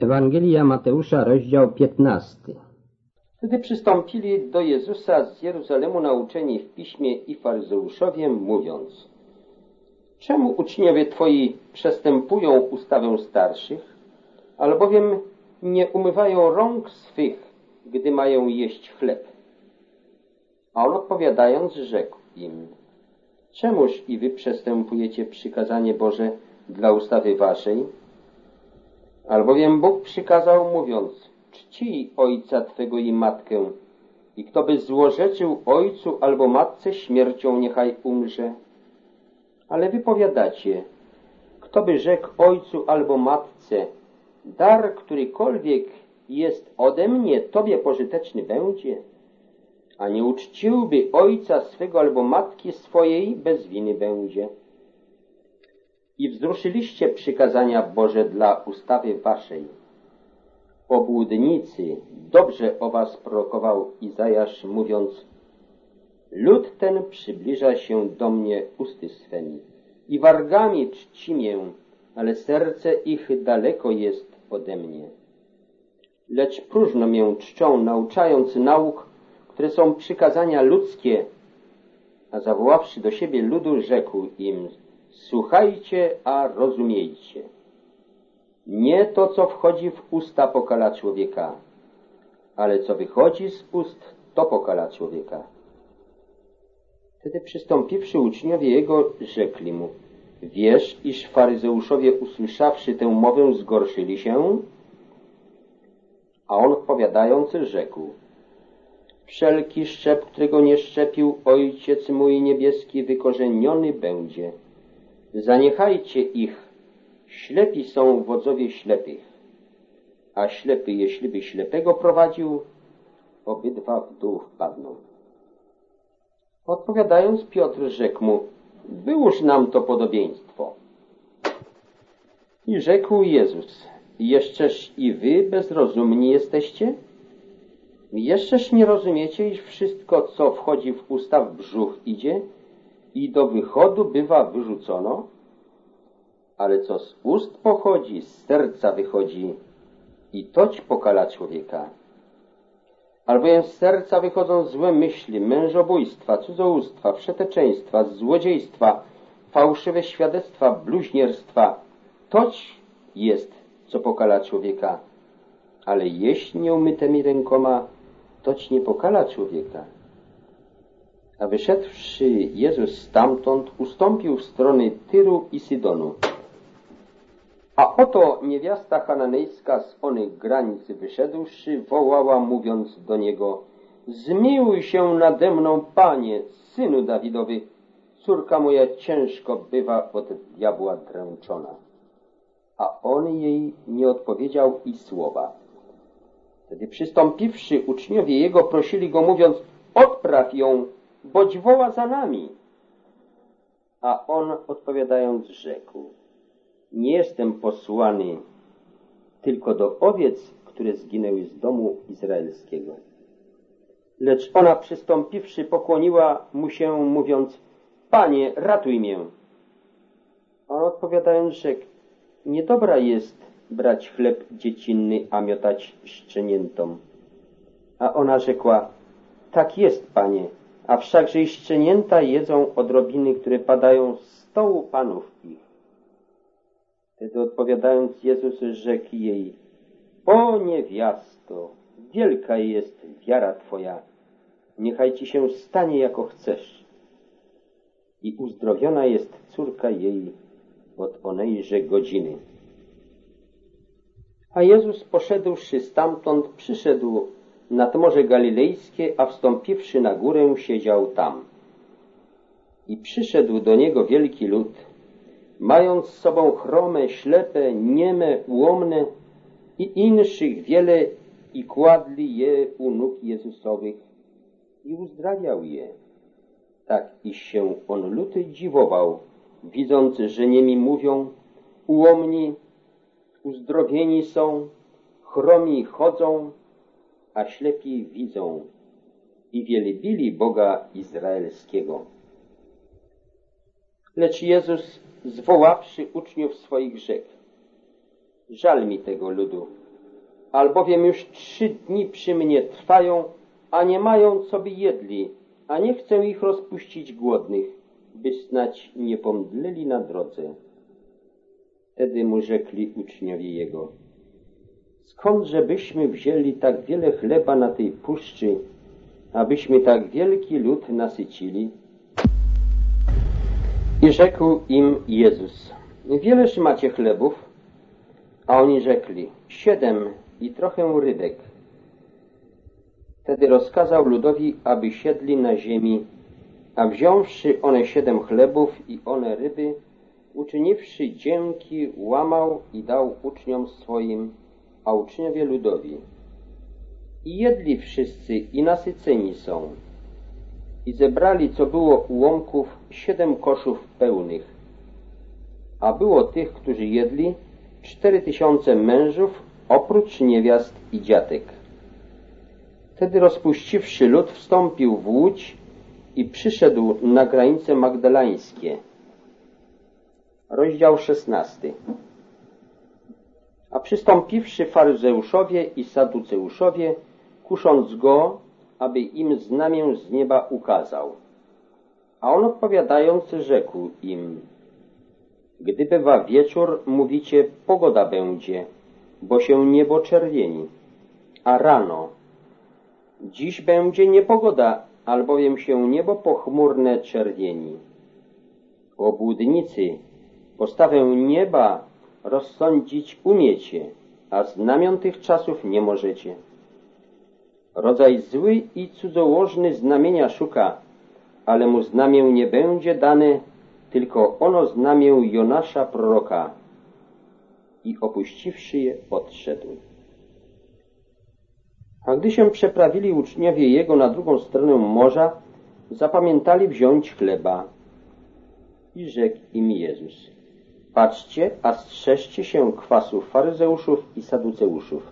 Ewangelia Mateusza, rozdział 15. Wtedy przystąpili do Jezusa z Jeruzalemu nauczeni w piśmie i faryzeuszowie, mówiąc Czemu uczniowie Twoi przestępują ustawę starszych, albowiem nie umywają rąk swych, gdy mają jeść chleb? A on odpowiadając rzekł im Czemuż i wy przestępujecie przykazanie Boże dla ustawy waszej? Albowiem Bóg przykazał mówiąc, czcij ojca Twego i matkę. I kto by złorzeczył ojcu albo matce śmiercią niechaj umrze. Ale wy powiadacie, kto by rzekł ojcu albo matce, dar którykolwiek jest ode mnie, Tobie pożyteczny będzie, a nie uczciłby ojca swego albo matki swojej, bez winy będzie i wzruszyliście przykazania Boże dla ustawy waszej. Obłudnicy, dobrze o was prorokował Izajasz, mówiąc Lud ten przybliża się do mnie usty swemi i wargami czci mię, ale serce ich daleko jest ode mnie. Lecz próżno mię czczą, nauczając nauk, które są przykazania ludzkie, a zawoławszy do siebie ludu, rzekł im Słuchajcie, a rozumiejcie. Nie to, co wchodzi w usta pokala człowieka, ale co wychodzi z ust, to pokala człowieka. Wtedy przystąpiwszy uczniowie jego, rzekli mu, wiesz, iż faryzeuszowie usłyszawszy tę mowę zgorszyli się? A on odpowiadając rzekł, wszelki szczep, którego nie szczepił Ojciec mój niebieski, wykorzeniony będzie. Zaniechajcie ich. Ślepi są wodzowie ślepych. A ślepy, jeśli by ślepego prowadził, obydwa w dół wpadną. Odpowiadając, Piotr rzekł mu, wyłóż nam to podobieństwo. I rzekł Jezus, jeszczeż i wy bezrozumni jesteście? Jeszczeż nie rozumiecie, iż wszystko, co wchodzi w usta, w brzuch idzie i do wychodu bywa wyrzucono, ale co z ust pochodzi, z serca wychodzi i toć pokala człowieka. Albowiem z serca wychodzą złe myśli, mężobójstwa, cudzołóstwa, wszeteczeństwa, złodziejstwa, fałszywe świadectwa, bluźnierstwa. Toć jest, co pokala człowieka. Ale jeść nieumytymi rękoma, toć nie pokala człowieka. A wyszedłszy Jezus stamtąd, ustąpił w strony Tyru i Sydonu. A oto niewiasta kananejska z onych granic wyszedłszy, wołała mówiąc do niego Zmiłuj się nade mną, Panie, Synu Dawidowy, córka moja ciężko bywa od diabła dręczona. A on jej nie odpowiedział i słowa. Wtedy przystąpiwszy uczniowie jego prosili go mówiąc odpraw ją, boć woła za nami. A on odpowiadając rzekł nie jestem posłany tylko do owiec, które zginęły z domu izraelskiego. Lecz ona przystąpiwszy pokłoniła mu się, mówiąc, Panie, ratuj mnie. On odpowiadając rzekł, niedobra jest brać chleb dziecinny, a miotać szczeniętom. A ona rzekła, tak jest, Panie, a wszakże i szczenięta jedzą odrobiny, które padają z stołu panów ich. Wtedy odpowiadając Jezus rzekł jej, O niewiasto, wielka jest wiara Twoja, niechaj Ci się stanie jako chcesz. I uzdrowiona jest córka jej od onejże godziny. A Jezus poszedłszy stamtąd, przyszedł nad Morze Galilejskie, a wstąpiwszy na górę, siedział tam. I przyszedł do niego wielki lud, mając z sobą chrome, ślepe, nieme, ułomne i inszych wiele i kładli je u nóg Jezusowych i uzdrawiał je. Tak iż się on luty dziwował, widząc, że niemi mówią, ułomni, uzdrowieni są, chromi chodzą, a ślepi widzą i wielbili Boga Izraelskiego. Lecz Jezus zwoławszy uczniów swoich rzekł, żal mi tego ludu, albowiem już trzy dni przy mnie trwają, a nie mają, co by jedli, a nie chcę ich rozpuścić głodnych, by snać nie pomdleli na drodze. Wtedy mu rzekli uczniowie jego, skądże byśmy wzięli tak wiele chleba na tej puszczy, abyśmy tak wielki lud nasycili? I rzekł im Jezus, wieleż macie chlebów? A oni rzekli, siedem i trochę rybek. Wtedy rozkazał ludowi, aby siedli na ziemi, a wziąwszy one siedem chlebów i one ryby, uczyniwszy dzięki, łamał i dał uczniom swoim, a uczniowie ludowi. I jedli wszyscy i nasyceni są. I zebrali, co było ułomków, siedem koszów pełnych. A było tych, którzy jedli, cztery tysiące mężów, oprócz niewiast i dziatek. Wtedy rozpuściwszy lud, wstąpił w łódź i przyszedł na granice magdalańskie. Rozdział szesnasty. Przystąpiwszy faryzeuszowie i saduceuszowie, kusząc go, aby im znamię z nieba ukazał. A on odpowiadając rzekł im, gdy bywa wieczór, mówicie, pogoda będzie, bo się niebo czerwieni, a rano, dziś będzie niepogoda, albowiem się niebo pochmurne czerwieni. Obłudnicy, postawę nieba rozsądzić umiecie, a znamion tych czasów nie możecie. Rodzaj zły i cudzołożny znamienia szuka, ale mu znamię nie będzie dane, tylko ono znamię Jonasza proroka. I opuściwszy je, odszedł. A gdy się przeprawili uczniowie jego na drugą stronę morza, zapamiętali wziąć chleba. I rzekł im Jezus, patrzcie, a strzeżcie się kwasów faryzeuszów i saduceuszów.